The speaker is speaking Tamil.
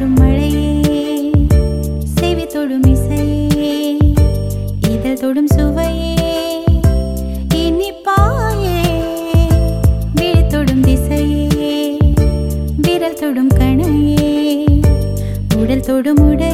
தொடும் மழையே செவி தொடும் இசையே இதழ் தொடும் சுவையே இனிப்பாயே விழி தொடும் திசையே விரல் தொடும் கணையே உடல் தொடும் உடல்